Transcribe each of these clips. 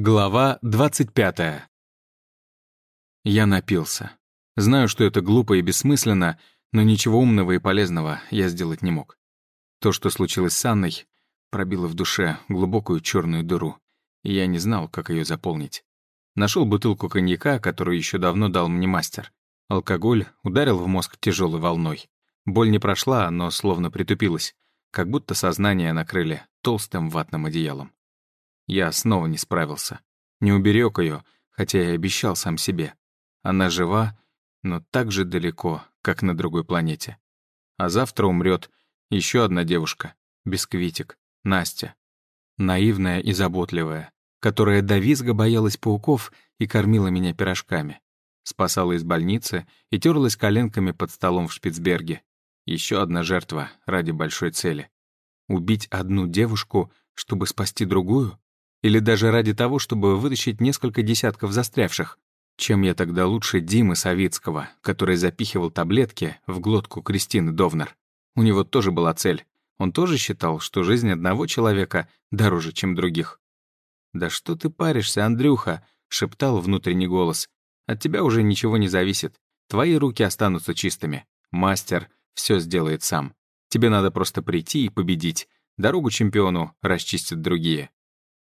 Глава 25. Я напился. Знаю, что это глупо и бессмысленно, но ничего умного и полезного я сделать не мог. То, что случилось с Анной, пробило в душе глубокую черную дыру, и я не знал, как ее заполнить. Нашел бутылку коньяка, которую еще давно дал мне мастер. Алкоголь ударил в мозг тяжелой волной. Боль не прошла, но словно притупилась, как будто сознание накрыли толстым ватным одеялом. Я снова не справился. Не уберег ее, хотя и обещал сам себе. Она жива, но так же далеко, как на другой планете. А завтра умрет еще одна девушка, Бисквитик, Настя. Наивная и заботливая, которая до визга боялась пауков и кормила меня пирожками. Спасала из больницы и терлась коленками под столом в Шпицберге. Еще одна жертва ради большой цели. Убить одну девушку, чтобы спасти другую? Или даже ради того, чтобы вытащить несколько десятков застрявших. Чем я тогда лучше Димы Савицкого, который запихивал таблетки в глотку Кристины Довнер? У него тоже была цель. Он тоже считал, что жизнь одного человека дороже, чем других. «Да что ты паришься, Андрюха?» — шептал внутренний голос. «От тебя уже ничего не зависит. Твои руки останутся чистыми. Мастер все сделает сам. Тебе надо просто прийти и победить. Дорогу чемпиону расчистят другие».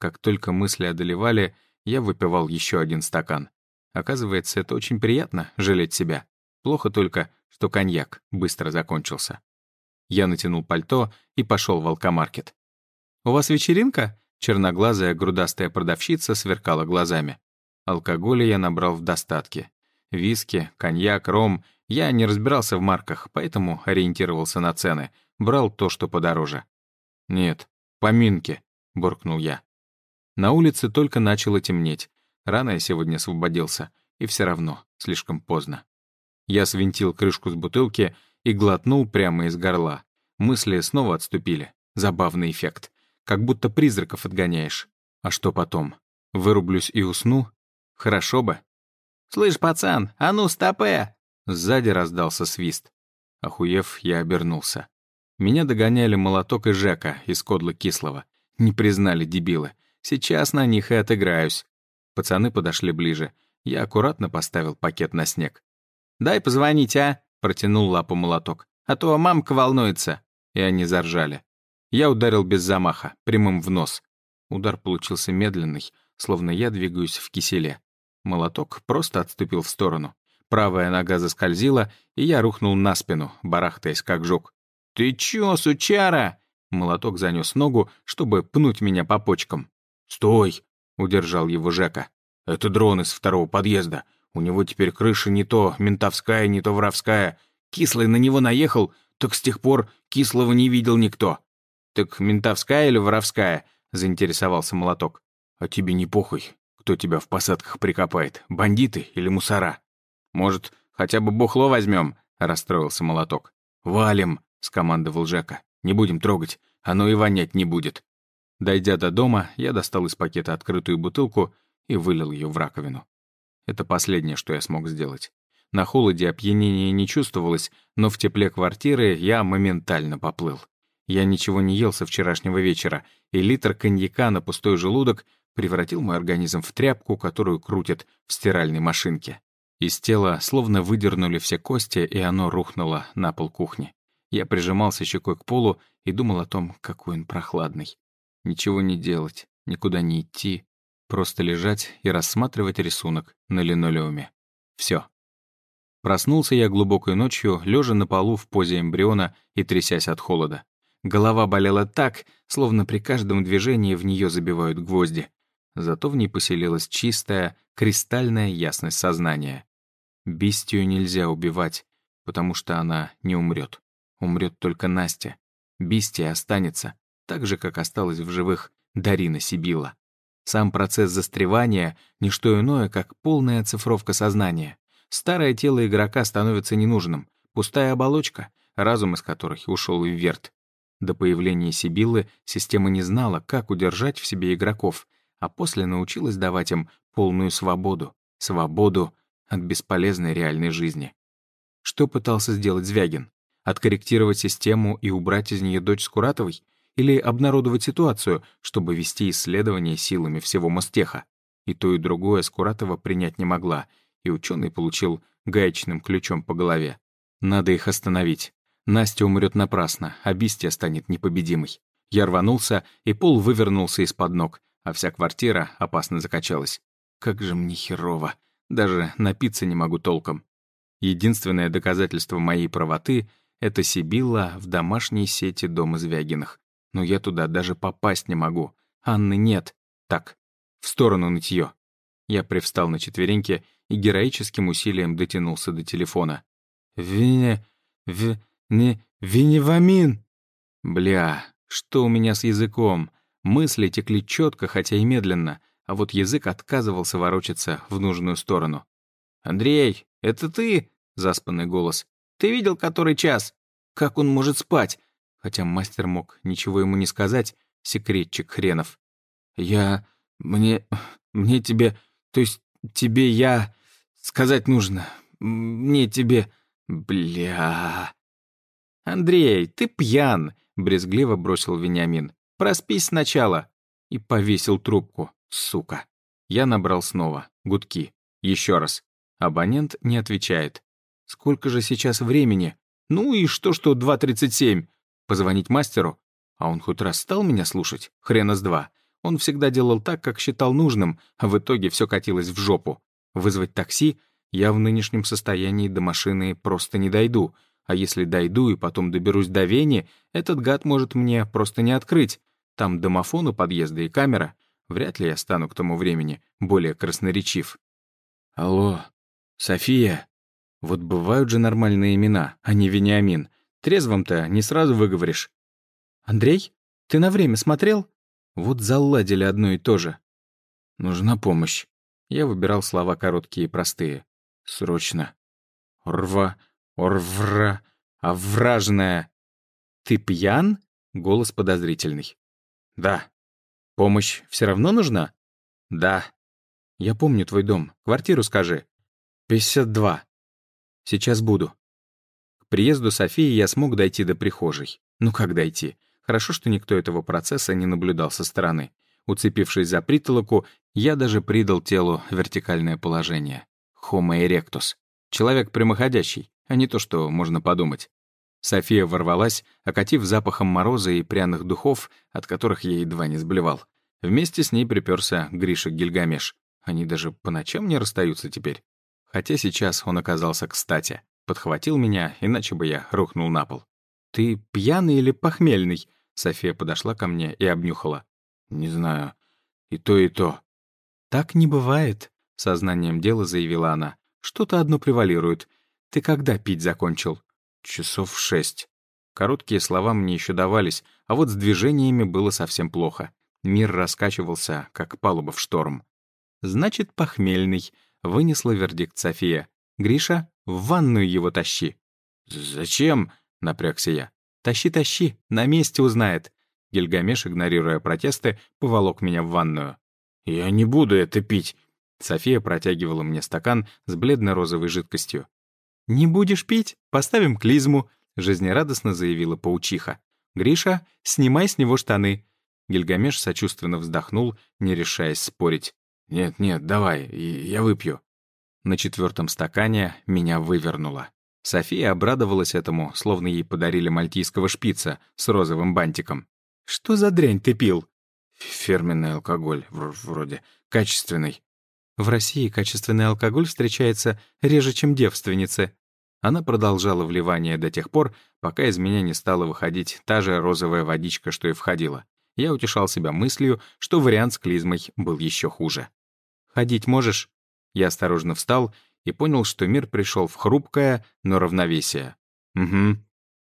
Как только мысли одолевали, я выпивал еще один стакан. Оказывается, это очень приятно — жалеть себя. Плохо только, что коньяк быстро закончился. Я натянул пальто и пошел в алкомаркет. «У вас вечеринка?» Черноглазая грудастая продавщица сверкала глазами. Алкоголя я набрал в достатке. Виски, коньяк, ром. Я не разбирался в марках, поэтому ориентировался на цены. Брал то, что подороже. «Нет, поминки», — буркнул я. На улице только начало темнеть. Рано я сегодня освободился, и все равно слишком поздно. Я свинтил крышку с бутылки и глотнул прямо из горла. Мысли снова отступили. Забавный эффект. Как будто призраков отгоняешь. А что потом? Вырублюсь и усну? Хорошо бы. «Слышь, пацан, а ну, стопе!» Сзади раздался свист. Охуев, я обернулся. Меня догоняли молоток и Жека из Кодлы Кислого. Не признали дебилы. Сейчас на них и отыграюсь. Пацаны подошли ближе. Я аккуратно поставил пакет на снег. «Дай позвонить, а?» — протянул лапу молоток. «А то мамка волнуется». И они заржали. Я ударил без замаха, прямым в нос. Удар получился медленный, словно я двигаюсь в киселе. Молоток просто отступил в сторону. Правая нога заскользила, и я рухнул на спину, барахтаясь как жук. «Ты чё, сучара?» Молоток занёс ногу, чтобы пнуть меня по почкам. «Стой!» — удержал его Жека. «Это дрон из второго подъезда. У него теперь крыша не то ментовская, не то воровская. Кислый на него наехал, так с тех пор Кислого не видел никто». «Так ментовская или воровская?» — заинтересовался молоток. «А тебе не похуй, кто тебя в посадках прикопает, бандиты или мусора?» «Может, хотя бы бухло возьмем?» — расстроился молоток. «Валим!» — скомандовал Жека. «Не будем трогать, оно и вонять не будет». Дойдя до дома, я достал из пакета открытую бутылку и вылил ее в раковину. Это последнее, что я смог сделать. На холоде опьянения не чувствовалось, но в тепле квартиры я моментально поплыл. Я ничего не ел со вчерашнего вечера, и литр коньяка на пустой желудок превратил мой организм в тряпку, которую крутят в стиральной машинке. Из тела словно выдернули все кости, и оно рухнуло на пол кухни. Я прижимался щекой к полу и думал о том, какой он прохладный. Ничего не делать, никуда не идти, просто лежать и рассматривать рисунок на линолеуме. Все. Проснулся я глубокой ночью, лежа на полу в позе эмбриона и трясясь от холода. Голова болела так, словно при каждом движении в нее забивают гвозди. Зато в ней поселилась чистая, кристальная ясность сознания. Бестию нельзя убивать, потому что она не умрет. Умрет только Настя. Бестия останется, так же, как осталась в живых Дарина Сибила. Сам процесс застревания — не что иное, как полная оцифровка сознания. Старое тело игрока становится ненужным, пустая оболочка, разум из которых ушел в верт. До появления Сибиллы система не знала, как удержать в себе игроков, а после научилась давать им полную свободу. Свободу от бесполезной реальной жизни. Что пытался сделать Звягин? Откорректировать систему и убрать из нее дочь Скуратовой? Или обнародовать ситуацию, чтобы вести исследования силами всего Мостеха. И то, и другое Скуратова принять не могла, и ученый получил гаечным ключом по голове. Надо их остановить. Настя умрет напрасно, а Бистия станет непобедимой. Я рванулся, и пол вывернулся из-под ног, а вся квартира опасно закачалась. Как же мне херово. Даже напиться не могу толком. Единственное доказательство моей правоты — это Сибилла в домашней сети дома Звягиных. Но я туда даже попасть не могу. Анны нет. Так, в сторону нытье. Я привстал на четвереньки и героическим усилием дотянулся до телефона. «Вине... в... не... виневамин!» Бля, что у меня с языком? Мысли текли четко, хотя и медленно, а вот язык отказывался ворочаться в нужную сторону. «Андрей, это ты?» — заспанный голос. «Ты видел, который час? Как он может спать?» Хотя мастер мог ничего ему не сказать, секретчик хренов. «Я... мне... мне тебе... то есть тебе я... сказать нужно. Мне тебе... бля...» «Андрей, ты пьян!» — брезгливо бросил Вениамин. «Проспись сначала!» И повесил трубку, сука. Я набрал снова. Гудки. Еще раз. Абонент не отвечает. Сколько же сейчас времени? Ну и что, что 2.37? Позвонить мастеру? А он хоть раз стал меня слушать? Хрена с два. Он всегда делал так, как считал нужным, а в итоге все катилось в жопу. Вызвать такси? Я в нынешнем состоянии до машины просто не дойду. А если дойду и потом доберусь до Вени, этот гад может мне просто не открыть. Там домофон у подъезда и камера. Вряд ли я стану к тому времени более красноречив. Алло, «София!» Вот бывают же нормальные имена, а не Вениамин. Трезвым-то не сразу выговоришь. «Андрей, ты на время смотрел?» Вот заладили одно и то же. «Нужна помощь». Я выбирал слова короткие и простые. «Срочно». «Рва, орвра, овражная». «Ты пьян?» — голос подозрительный. «Да». «Помощь все равно нужна?» «Да». «Я помню твой дом. Квартиру скажи». «Пятьдесят два». «Сейчас буду». Приезду Софии я смог дойти до прихожей. Ну как дойти? Хорошо, что никто этого процесса не наблюдал со стороны. Уцепившись за притолоку, я даже придал телу вертикальное положение. Homo erectus. Человек прямоходящий, а не то, что можно подумать. София ворвалась, окатив запахом мороза и пряных духов, от которых я едва не сблевал. Вместе с ней приперся Гриша Гильгамеш. Они даже по ночам не расстаются теперь. Хотя сейчас он оказался кстати. Подхватил меня, иначе бы я рухнул на пол. «Ты пьяный или похмельный?» София подошла ко мне и обнюхала. «Не знаю. И то, и то». «Так не бывает», — сознанием дела заявила она. «Что-то одно превалирует. Ты когда пить закончил?» «Часов шесть». Короткие слова мне еще давались, а вот с движениями было совсем плохо. Мир раскачивался, как палуба в шторм. «Значит, похмельный», вынесла вердикт София. «Гриша, в ванную его тащи». «Зачем?» — напрягся я. «Тащи-тащи, на месте узнает». Гильгамеш, игнорируя протесты, поволок меня в ванную. «Я не буду это пить». София протягивала мне стакан с бледно-розовой жидкостью. «Не будешь пить? Поставим клизму», — жизнерадостно заявила паучиха. «Гриша, снимай с него штаны». Гильгамеш сочувственно вздохнул, не решаясь спорить. «Нет-нет, давай, я выпью». На четвертом стакане меня вывернуло. София обрадовалась этому, словно ей подарили мальтийского шпица с розовым бантиком. «Что за дрянь ты пил?» «Фирменный алкоголь, вроде. Качественный». «В России качественный алкоголь встречается реже, чем девственницы». Она продолжала вливание до тех пор, пока из меня не стала выходить та же розовая водичка, что и входила. Я утешал себя мыслью, что вариант с клизмой был еще хуже. Ходить можешь?» Я осторожно встал и понял, что мир пришел в хрупкое, но равновесие. «Угу».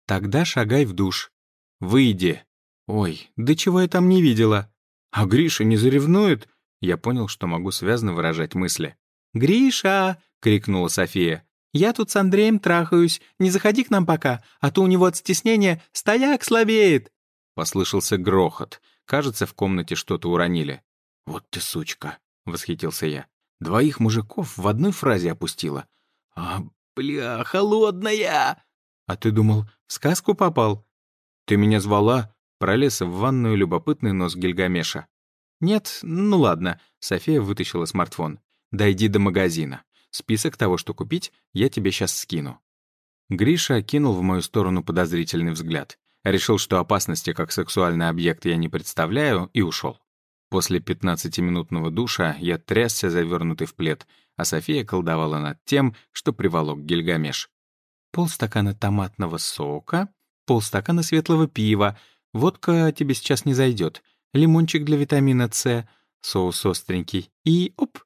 «Тогда шагай в душ. Выйди». «Ой, да чего я там не видела?» «А Гриша не заревнует?» Я понял, что могу связно выражать мысли. «Гриша!» — крикнула София. «Я тут с Андреем трахаюсь. Не заходи к нам пока, а то у него от стеснения стояк слабеет!» Послышался грохот. Кажется, в комнате что-то уронили. «Вот ты сучка!» — восхитился я. «Двоих мужиков в одной фразе опустила. А, бля, холодная!» «А ты думал, в сказку попал?» «Ты меня звала?» — пролез в ванную любопытный нос Гильгамеша. «Нет? Ну ладно». София вытащила смартфон. «Дойди до магазина. Список того, что купить, я тебе сейчас скину». Гриша кинул в мою сторону подозрительный взгляд. Решил, что опасности как сексуальный объект я не представляю, и ушел. После 15-минутного душа я трясся, завернутый в плед, а София колдовала над тем, что приволок Гильгамеш. Полстакана томатного сока, полстакана светлого пива, водка тебе сейчас не зайдет, лимончик для витамина С, соус остренький и оп!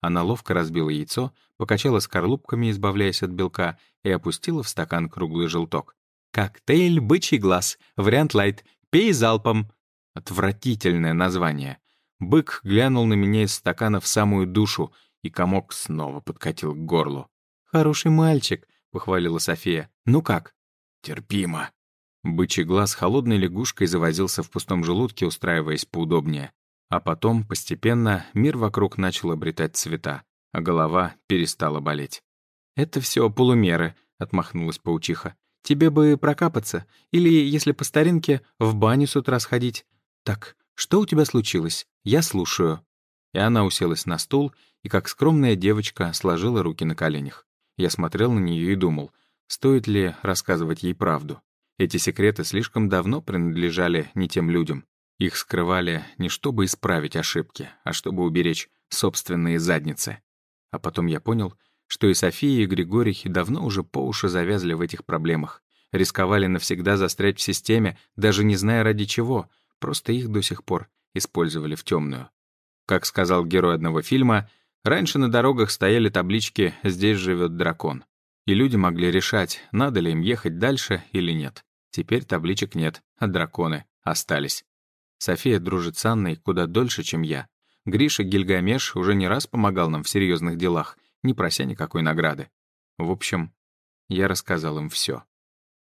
Она ловко разбила яйцо, покачала скорлупками, избавляясь от белка, и опустила в стакан круглый желток. «Коктейль «Бычий глаз», вариант лайт, пей залпом». Отвратительное название. Бык глянул на меня из стакана в самую душу, и комок снова подкатил к горлу. «Хороший мальчик», — похвалила София. «Ну как?» «Терпимо». Бычий глаз холодной лягушкой завозился в пустом желудке, устраиваясь поудобнее. А потом, постепенно, мир вокруг начал обретать цвета, а голова перестала болеть. «Это все полумеры», — отмахнулась паучиха. «Тебе бы прокапаться, или, если по старинке, в баню с утра сходить. Так, что у тебя случилось? Я слушаю». И она уселась на стул и, как скромная девочка, сложила руки на коленях. Я смотрел на нее и думал, стоит ли рассказывать ей правду. Эти секреты слишком давно принадлежали не тем людям. Их скрывали не чтобы исправить ошибки, а чтобы уберечь собственные задницы. А потом я понял, что и София, и Григорий давно уже по уши завязли в этих проблемах. Рисковали навсегда застрять в системе, даже не зная ради чего, просто их до сих пор использовали в темную. Как сказал герой одного фильма, раньше на дорогах стояли таблички «Здесь живет дракон». И люди могли решать, надо ли им ехать дальше или нет. Теперь табличек нет, а драконы остались. София дружит с Анной куда дольше, чем я. Гриша Гильгамеш уже не раз помогал нам в серьезных делах, не прося никакой награды. В общем, я рассказал им все.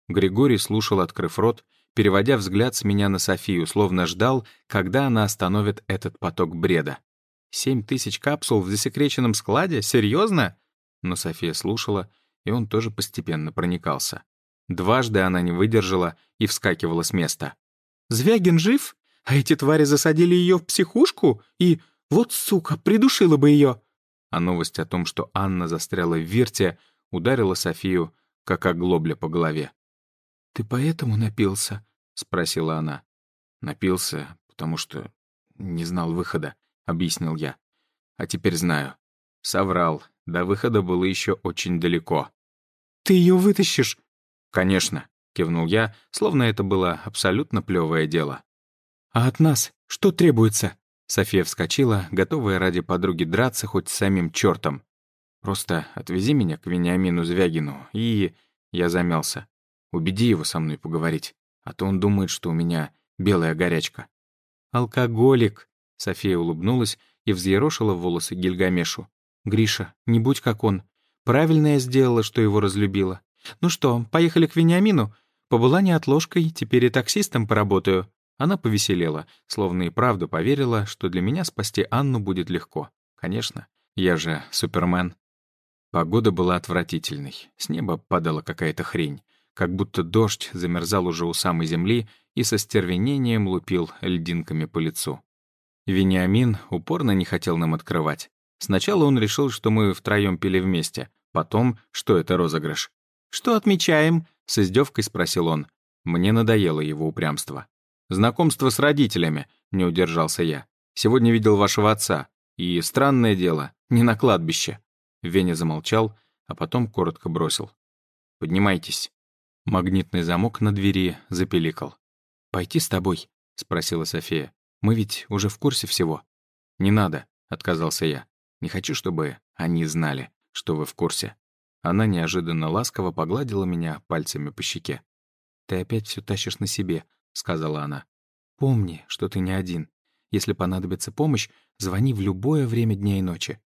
Григорий слушал, открыв рот, переводя взгляд с меня на Софию, словно ждал, когда она остановит этот поток бреда. «Семь тысяч капсул в засекреченном складе? Серьезно?» Но София слушала, и он тоже постепенно проникался. Дважды она не выдержала и вскакивала с места. «Звягин жив? А эти твари засадили ее в психушку? И вот, сука, придушила бы ее!» А новость о том, что Анна застряла в Вирте, ударила Софию, как оглобля по голове. «Ты поэтому напился?» — спросила она. «Напился, потому что не знал выхода», — объяснил я. «А теперь знаю. Соврал. До выхода было еще очень далеко». «Ты ее вытащишь?» «Конечно», — кивнул я, словно это было абсолютно плевое дело. «А от нас что требуется?» София вскочила, готовая ради подруги драться хоть с самим чертом. «Просто отвези меня к Вениамину Звягину и...» Я замялся. «Убеди его со мной поговорить, а то он думает, что у меня белая горячка». «Алкоголик!» София улыбнулась и взъерошила волосы Гильгамешу. «Гриша, не будь как он. Правильно я сделала, что его разлюбила. Ну что, поехали к Вениамину? Побыла не отложкой, теперь и таксистом поработаю». Она повеселела, словно и правду поверила, что для меня спасти Анну будет легко. Конечно, я же Супермен. Погода была отвратительной. С неба падала какая-то хрень. Как будто дождь замерзал уже у самой земли и со стервенением лупил льдинками по лицу. Вениамин упорно не хотел нам открывать. Сначала он решил, что мы втроем пили вместе, потом, что это розыгрыш. «Что отмечаем?» — с издевкой спросил он. Мне надоело его упрямство. «Знакомство с родителями», — не удержался я. «Сегодня видел вашего отца. И, странное дело, не на кладбище». Веня замолчал, а потом коротко бросил. «Поднимайтесь». Магнитный замок на двери запеликал. «Пойти с тобой?» — спросила София. «Мы ведь уже в курсе всего». «Не надо», — отказался я. «Не хочу, чтобы они знали, что вы в курсе». Она неожиданно ласково погладила меня пальцами по щеке. «Ты опять все тащишь на себе», — сказала она. «Помни, что ты не один. Если понадобится помощь, звони в любое время дня и ночи».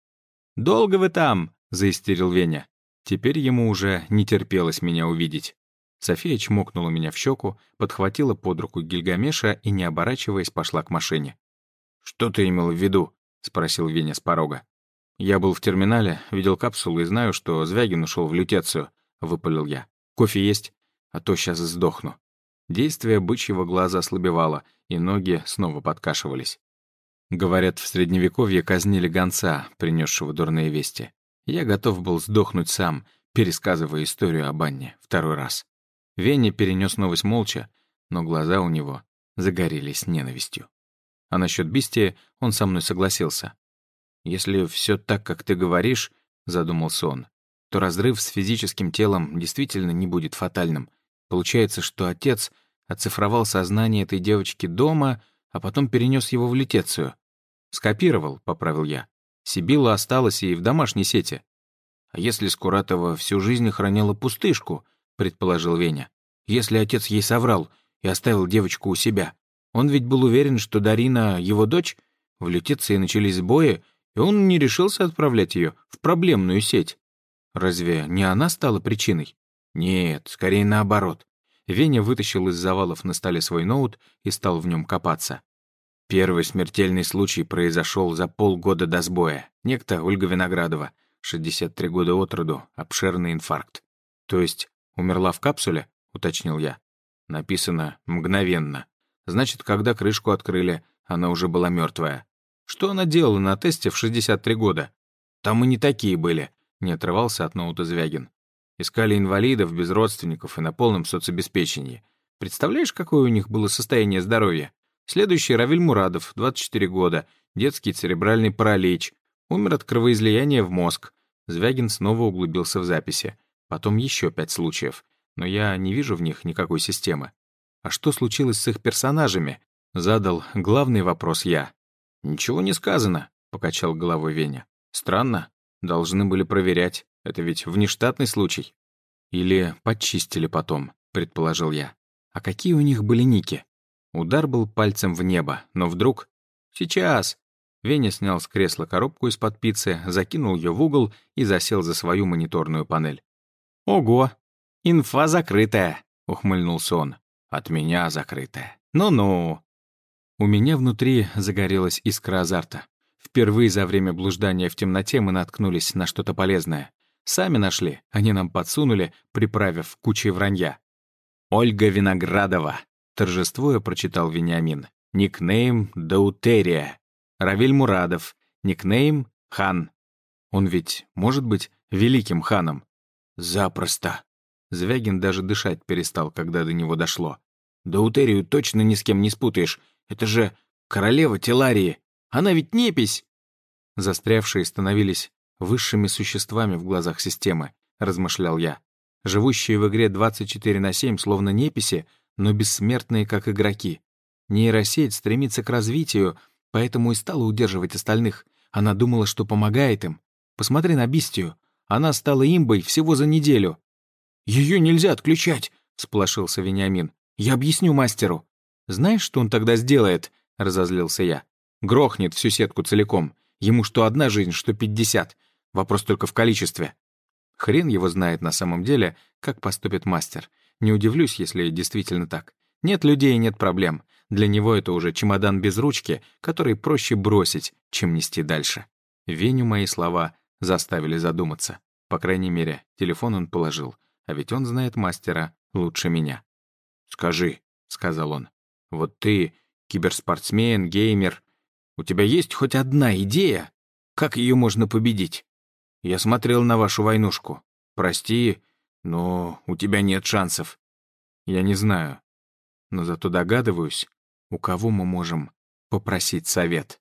«Долго вы там?» — заистерил Веня. Теперь ему уже не терпелось меня увидеть. София чмокнула меня в щеку, подхватила под руку Гильгамеша и, не оборачиваясь, пошла к машине. «Что ты имел в виду?» — спросил Веня с порога. «Я был в терминале, видел капсулу и знаю, что Звягин ушел в лютецию», — выпалил я. «Кофе есть? А то сейчас сдохну». Действие бычьего глаза ослабевало, и ноги снова подкашивались. Говорят, в Средневековье казнили гонца, принесшего дурные вести. Я готов был сдохнуть сам, пересказывая историю об Анне второй раз. Веня перенес новость молча, но глаза у него загорелись ненавистью. А насчет Бисти он со мной согласился. «Если все так, как ты говоришь», — задумался он, то разрыв с физическим телом действительно не будет фатальным. Получается, что отец оцифровал сознание этой девочки дома, а потом перенес его в Летецию. «Скопировал», — поправил я. Сибила осталась и в домашней сети. «А если Скуратова всю жизнь охраняла пустышку?» — предположил Веня. «Если отец ей соврал и оставил девочку у себя. Он ведь был уверен, что Дарина — его дочь. В Летеции начались бои, и он не решился отправлять ее в проблемную сеть. Разве не она стала причиной? Нет, скорее наоборот. Веня вытащил из завалов на столе свой ноут и стал в нем копаться. Первый смертельный случай произошел за полгода до сбоя. Некто Ольга Виноградова, 63 года от роду, обширный инфаркт. То есть умерла в капсуле, уточнил я. Написано «мгновенно». Значит, когда крышку открыли, она уже была мертвая. Что она делала на тесте в 63 года? Там мы не такие были, не отрывался от ноута Звягин. Искали инвалидов без родственников и на полном соцобеспечении. Представляешь, какое у них было состояние здоровья? Следующий — Равиль Мурадов, 24 года, детский церебральный паралич. Умер от кровоизлияния в мозг. Звягин снова углубился в записи. Потом еще пять случаев. Но я не вижу в них никакой системы. А что случилось с их персонажами? Задал главный вопрос я. «Ничего не сказано», — покачал головой Веня. «Странно. Должны были проверять. Это ведь внештатный случай. Или подчистили потом, предположил я. А какие у них были ники? Удар был пальцем в небо, но вдруг... Сейчас! Веня снял с кресла коробку из-под пиццы, закинул ее в угол и засел за свою мониторную панель. «Ого! Инфа закрытая!» — ухмыльнулся он. «От меня закрытая. Ну-ну!» У меня внутри загорелась искра азарта. Впервые за время блуждания в темноте мы наткнулись на что-то полезное. Сами нашли, они нам подсунули, приправив кучей вранья. «Ольга Виноградова», — торжествуя прочитал Вениамин. «Никнейм Даутерия». Равиль Мурадов. Никнейм Хан. Он ведь может быть великим ханом? Запросто. Звягин даже дышать перестал, когда до него дошло. Даутерию точно ни с кем не спутаешь. Это же королева Теларии. Она ведь непись. Застрявшие становились высшими существами в глазах системы, размышлял я. Живущие в игре 24 на 7, словно неписи, но бессмертные, как игроки. Нейросеть стремится к развитию, поэтому и стала удерживать остальных. Она думала, что помогает им. Посмотри на Бистию. Она стала имбой всего за неделю. «Ее нельзя отключать!» — сплошился Вениамин. «Я объясню мастеру». «Знаешь, что он тогда сделает?» — разозлился я. «Грохнет всю сетку целиком. Ему что одна жизнь, что пятьдесят. Вопрос только в количестве. Хрен его знает на самом деле, как поступит мастер. Не удивлюсь, если действительно так. Нет людей, нет проблем. Для него это уже чемодан без ручки, который проще бросить, чем нести дальше. Веню мои слова заставили задуматься. По крайней мере, телефон он положил, а ведь он знает мастера лучше меня. «Скажи», — сказал он, — «вот ты киберспортсмен, геймер. У тебя есть хоть одна идея, как ее можно победить?» Я смотрел на вашу войнушку. Прости, но у тебя нет шансов. Я не знаю. Но зато догадываюсь, у кого мы можем попросить совет.